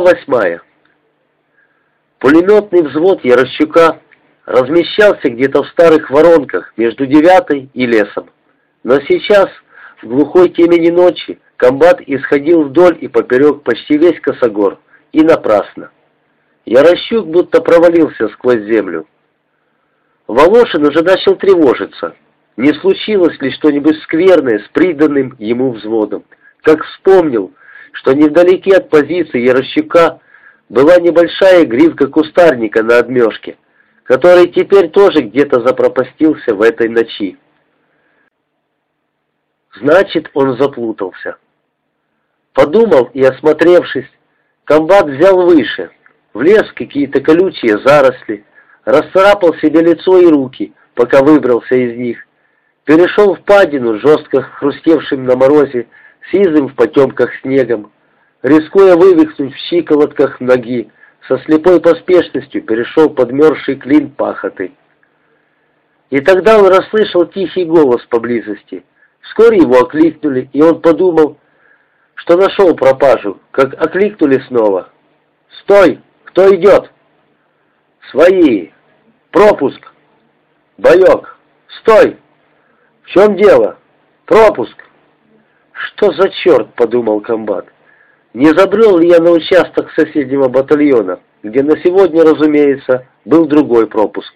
восьмая. Пулеметный взвод Ярощука размещался где-то в старых воронках между девятой и лесом. Но сейчас, в глухой темени ночи, комбат исходил вдоль и поперек почти весь косогор, и напрасно. Ярощук будто провалился сквозь землю. Волошин уже начал тревожиться. Не случилось ли что-нибудь скверное с приданным ему взводом? Как вспомнил, что невдалеке от позиции Ярощука была небольшая гривка кустарника на отмешке, который теперь тоже где-то запропастился в этой ночи. Значит, он заплутался. Подумал и, осмотревшись, комбат взял выше, влез в какие-то колючие заросли, расцарапал себе лицо и руки, пока выбрался из них, перешел в падину, жестко хрустевшим на морозе, сизым в потемках снегом, рискуя вывихнуть в щиколотках ноги, со слепой поспешностью перешел подмерзший клин пахоты. И тогда он расслышал тихий голос поблизости. Вскоре его окликнули, и он подумал, что нашел пропажу, как окликнули снова. «Стой! Кто идет?» «Свои! Пропуск! Боек! Стой! В чем дело? Пропуск!» «Что за черт?» — подумал комбат. Не забрел ли я на участок соседнего батальона, где на сегодня, разумеется, был другой пропуск?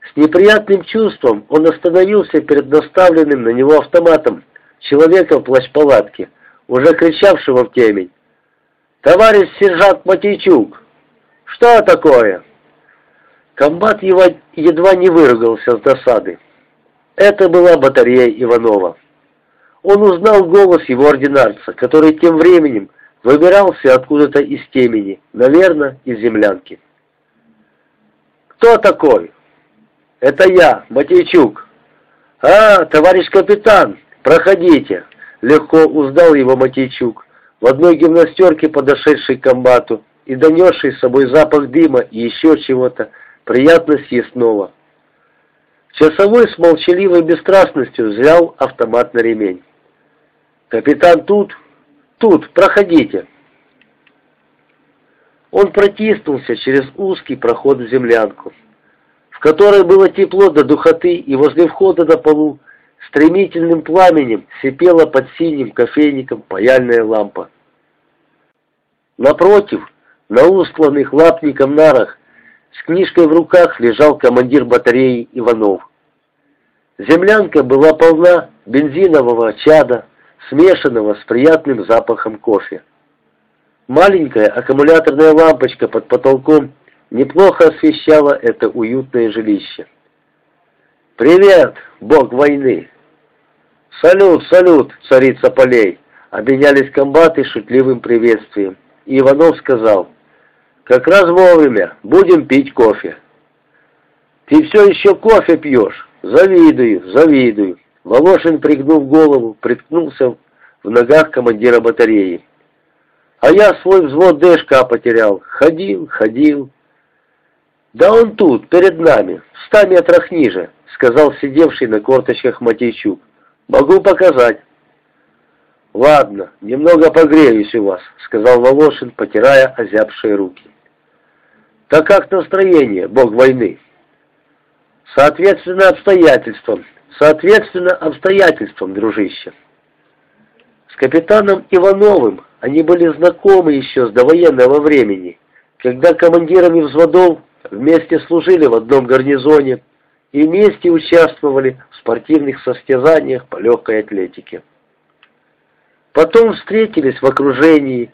С неприятным чувством он остановился перед наставленным на него автоматом человека в плащ-палатке, уже кричавшего в темень. «Товарищ сержант Матейчук! Что такое?» Комбат едва не выругался с досады. Это была батарея Иванова. Он узнал голос его ординарца, который тем временем выбирался откуда-то из темени, наверное, из землянки. «Кто такой?» «Это я, Матейчук». «А, товарищ капитан, проходите!» Легко узнал его Матейчук, в одной гимнастерке подошедший к комбату и донесший с собой запах дыма и еще чего-то, приятно съестного. Часовой с молчаливой бесстрастностью взял автомат на ремень. «Капитан тут? Тут, проходите!» Он протиснулся через узкий проход в землянку, в которой было тепло до духоты, и возле входа на полу стремительным пламенем сипела под синим кофейником паяльная лампа. Напротив, на устланных лапником нарах, с книжкой в руках лежал командир батареи Иванов. Землянка была полна бензинового чада, смешанного с приятным запахом кофе. Маленькая аккумуляторная лампочка под потолком неплохо освещала это уютное жилище. «Привет, бог войны!» «Салют, салют, царица полей!» Обменялись комбаты шутливым приветствием. И Иванов сказал, «Как раз вовремя, будем пить кофе». «Ты все еще кофе пьешь? Завидую, завидую!» Волошин, пригнув голову, приткнулся в ногах командира батареи. А я свой взвод ДШК потерял. Ходил, ходил. Да он тут, перед нами, в ста метрах ниже, сказал сидевший на корточках Матейчук. Могу показать. Ладно, немного погреюсь у вас, сказал Волошин, потирая озябшие руки. Так как настроение, бог войны? Соответственно обстоятельствам, Соответственно обстоятельствам, дружище. С капитаном Ивановым они были знакомы еще с довоенного времени, когда командирами взводов вместе служили в одном гарнизоне и вместе участвовали в спортивных состязаниях по легкой атлетике. Потом встретились в окружении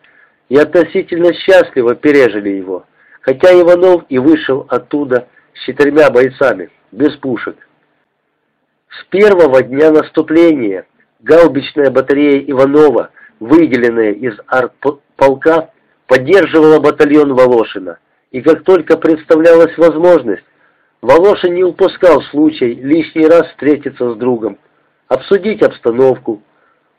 и относительно счастливо пережили его, хотя Иванов и вышел оттуда с четырьмя бойцами, без пушек. С первого дня наступления гаубичная батарея Иванова, выделенная из артполка, поддерживала батальон Волошина, и как только представлялась возможность, Волошин не упускал случай лишний раз встретиться с другом, обсудить обстановку,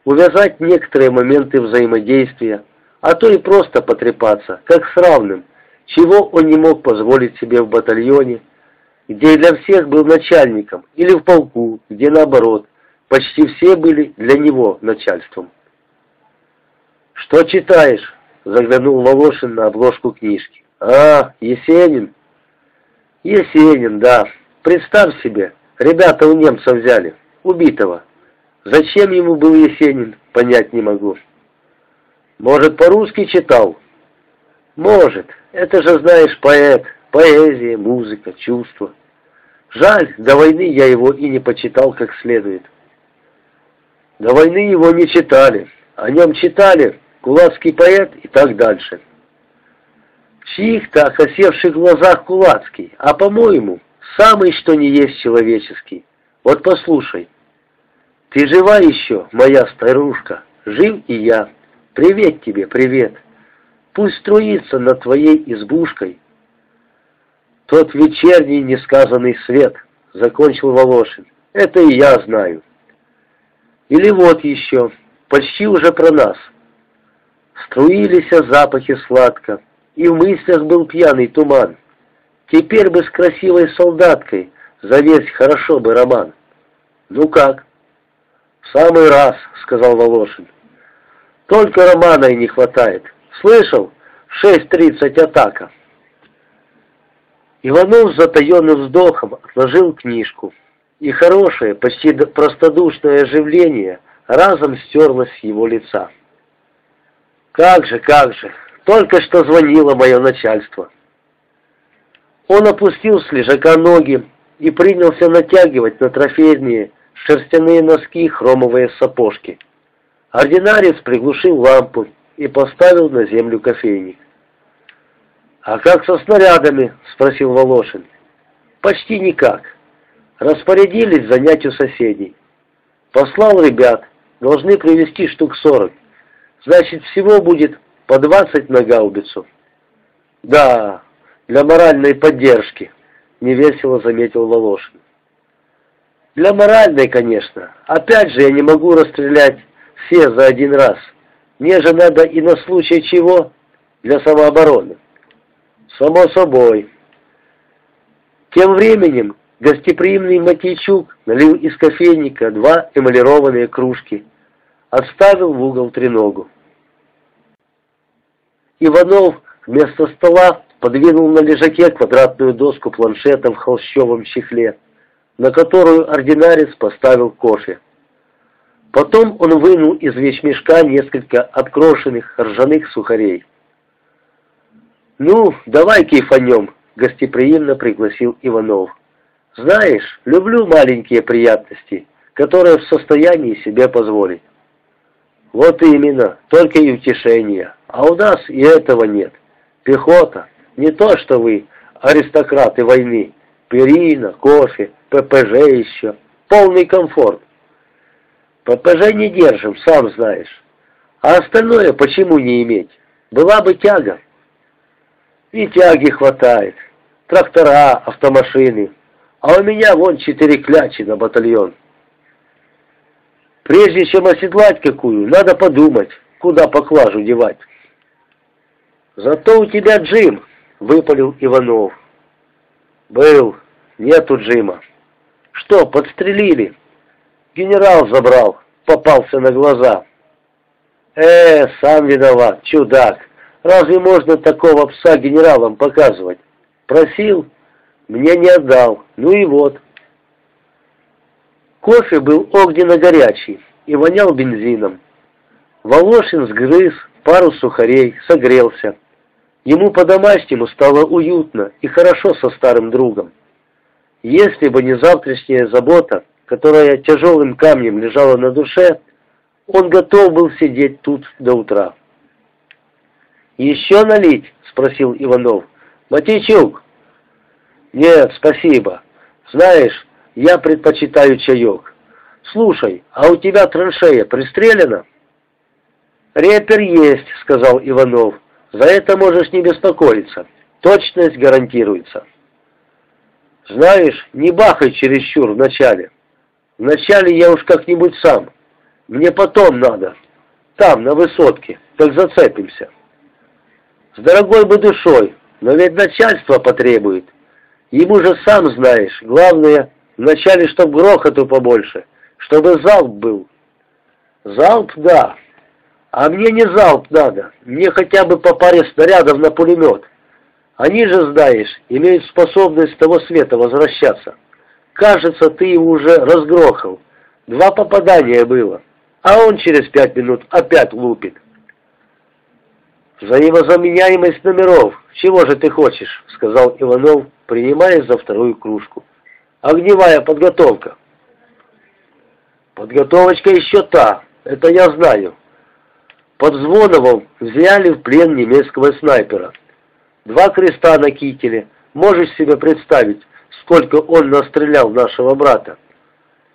увязать некоторые моменты взаимодействия, а то и просто потрепаться, как с равным, чего он не мог позволить себе в батальоне, где для всех был начальником, или в полку, где наоборот, почти все были для него начальством. «Что читаешь?» заглянул Волошин на обложку книжки. «А, Есенин?» «Есенин, да. Представь себе, ребята у немца взяли, убитого. Зачем ему был Есенин, понять не могу». «Может, по-русски читал?» «Может. Это же, знаешь, поэт, поэзия, музыка, чувства. Жаль, до войны я его и не почитал как следует». «До войны его не читали. О нем читали кулацкий поэт и так дальше. Чьих-то окосевших глазах кулацкий, а по-моему, самый что ни есть человеческий. Вот послушай. Ты жива еще, моя старушка, жив и я. Привет тебе, привет. Пусть струится над твоей избушкой. Тот вечерний несказанный свет, закончил Волошин. Это и я знаю. Или вот еще, почти уже про нас. Струились запахи сладко, и в мыслях был пьяный туман. Теперь бы с красивой солдаткой завесь хорошо бы роман. Ну как? В самый раз, сказал Волошин. Только романа и не хватает. Слышал? В 6.30 атака. Иванов с затаенным вздохом отложил книжку, и хорошее, почти простодушное оживление разом стерлось с его лица. Как же, как же, только что звонило мое начальство. Он опустил с лежака ноги и принялся натягивать на трофейные шерстяные носки хромовые сапожки. Ординарец приглушил лампу и поставил на землю кофейник. «А как со снарядами?» — спросил Волошин. «Почти никак. Распорядились занять у соседей. Послал ребят, должны привезти штук сорок. Значит, всего будет по 20 на гаубицу. Да, для моральной поддержки, невесело заметил Волошин. Для моральной, конечно. Опять же, я не могу расстрелять все за один раз. Мне же надо и на случай чего? Для самообороны. Само собой. Тем временем гостеприимный Матейчук налил из кофейника два эмалированные кружки отставил в угол треногу. Иванов вместо стола подвинул на лежаке квадратную доску планшета в холщовом чехле, на которую ординарец поставил кофе. Потом он вынул из вещмешка несколько открошенных ржаных сухарей. «Ну, давай кайфанем», — гостеприимно пригласил Иванов. «Знаешь, люблю маленькие приятности, которые в состоянии себе позволить». Вот именно, только и утешение. А у нас и этого нет. Пехота, не то что вы, аристократы войны. Перина, кофе, ППЖ еще. Полный комфорт. ППЖ не держим, сам знаешь. А остальное почему не иметь? Была бы тяга. И тяги хватает. Трактора, автомашины. А у меня вон четыре клячи на батальон. Прежде чем оседлать какую, надо подумать, куда поклажу девать. Зато у тебя Джим, выпалил Иванов. Был, нету Джима. Что, подстрелили? Генерал забрал, попался на глаза. Э, сам виноват, чудак. Разве можно такого пса генералам показывать? Просил, мне не отдал. Ну и вот. Кофе был огненно-горячий и вонял бензином. Волошин сгрыз пару сухарей, согрелся. Ему по-домашнему стало уютно и хорошо со старым другом. Если бы не завтрашняя забота, которая тяжелым камнем лежала на душе, он готов был сидеть тут до утра. «Еще налить?» — спросил Иванов. «Матейчук?» «Нет, спасибо. Знаешь, я предпочитаю чаек. Слушай, а у тебя траншея пристрелена? Репер есть, сказал Иванов. За это можешь не беспокоиться. Точность гарантируется. Знаешь, не бахай чересчур вначале. Вначале я уж как-нибудь сам. Мне потом надо. Там, на высотке. Так зацепимся. С дорогой бы душой, но ведь начальство потребует. Ему же сам знаешь, главное Вначале, чтобы грохоту побольше, чтобы залп был. Залп, да. А мне не залп надо, мне хотя бы по паре снарядов на пулемет. Они же, знаешь, имеют способность того света возвращаться. Кажется, ты его уже разгрохал. Два попадания было, а он через пять минут опять лупит. «Взаимозаменяемость номеров. Чего же ты хочешь?» — сказал Иванов, принимаясь за вторую кружку. «Огневая подготовка». «Подготовочка еще та, это я знаю. Под Звоновым взяли в плен немецкого снайпера. Два креста на кителе. Можешь себе представить, сколько он настрелял нашего брата?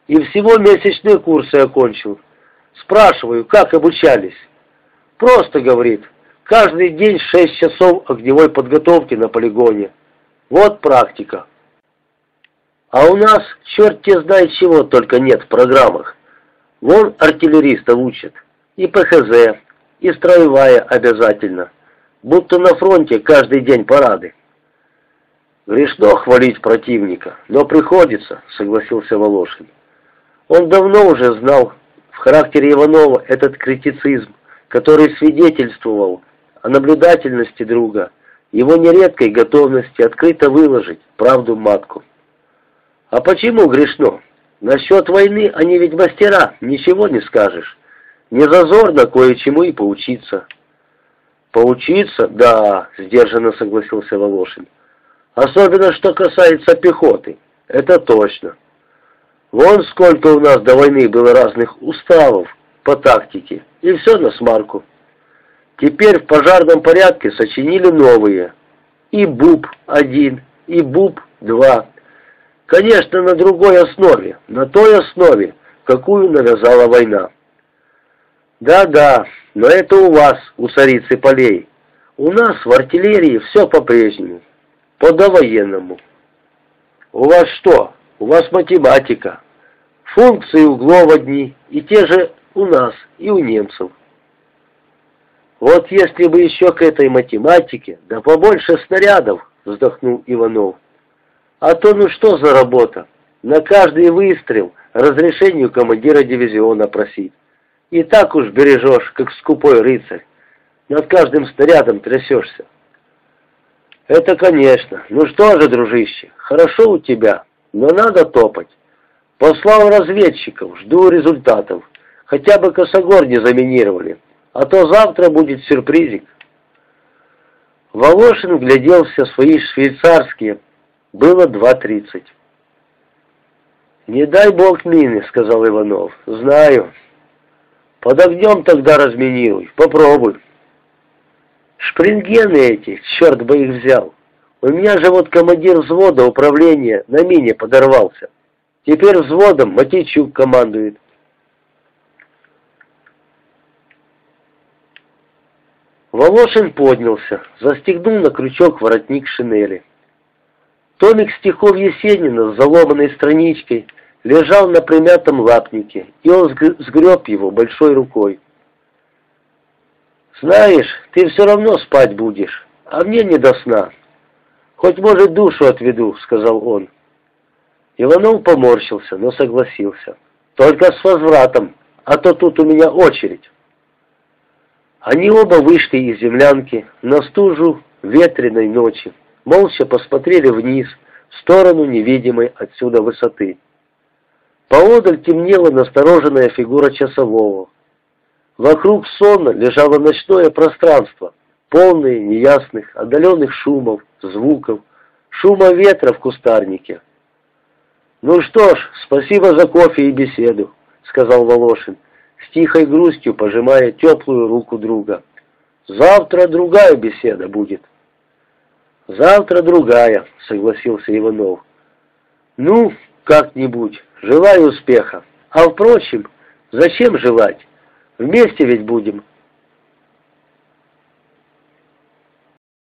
И всего месячные курсы окончил. Спрашиваю, как обучались? Просто, говорит, каждый день шесть часов огневой подготовки на полигоне. Вот практика. А у нас черт те знает чего только нет в программах. Вон артиллеристов учат. И ПХЗ, и строевая обязательно. Будто на фронте каждый день парады. Грешно хвалить противника, но приходится, согласился Волошин. Он давно уже знал в характере Иванова этот критицизм, который свидетельствовал о наблюдательности друга, его нередкой готовности открыто выложить правду матку. А почему грешно? Насчет войны они ведь мастера, ничего не скажешь. Не зазорно кое-чему и поучиться. Поучиться? Да, сдержанно согласился Волошин. Особенно, что касается пехоты. Это точно. Вон сколько у нас до войны было разных уставов по тактике, и все на смарку. Теперь в пожарном порядке сочинили новые. И БУП-1, и БУП-2. Конечно, на другой основе, на той основе, какую навязала война. Да-да, но это у вас, у царицы полей. У нас в артиллерии все по-прежнему, по-довоенному. У вас что? У вас математика. Функции углов одни, и те же у нас, и у немцев. Вот если бы еще к этой математике, да побольше снарядов, вздохнул Иванов. А то ну что за работа? На каждый выстрел разрешению командира дивизиона просить. И так уж бережешь, как скупой рыцарь. Над каждым снарядом трясешься. Это конечно. Ну что же, дружище, хорошо у тебя, но надо топать. Послал разведчиков, жду результатов. Хотя бы косогор не заминировали, а то завтра будет сюрпризик. Волошин гляделся в свои швейцарские. Было два тридцать. «Не дай бог мины», — сказал Иванов. «Знаю». Под огнем тогда разминируй, попробуй. Шпрингены эти, черт бы их взял. У меня же вот командир взвода управления на мине подорвался. Теперь взводом Матичук командует. Волошин поднялся, застегнул на крючок воротник шинели. Томик стихов Есенина с заломанной страничкой лежал на примятом лапнике, и он сгреб его большой рукой. «Знаешь, ты все равно спать будешь, а мне не до сна. Хоть, может, душу отведу», — сказал он. Иванов поморщился, но согласился. «Только с возвратом, а то тут у меня очередь». Они оба вышли из землянки на стужу ветреной ночи, молча посмотрели вниз, в сторону невидимой отсюда высоты. Поодаль темнела настороженная фигура часового. Вокруг сонно лежало ночное пространство, полное неясных, отдаленных шумов, звуков, шума ветра в кустарнике. «Ну что ж, спасибо за кофе и беседу», — сказал Волошин, с тихой грустью пожимая теплую руку друга. «Завтра другая беседа будет». «Завтра другая», — согласился Иванов. «Ну, как-нибудь». Желаю успеха. А впрочем, зачем желать? Вместе ведь будем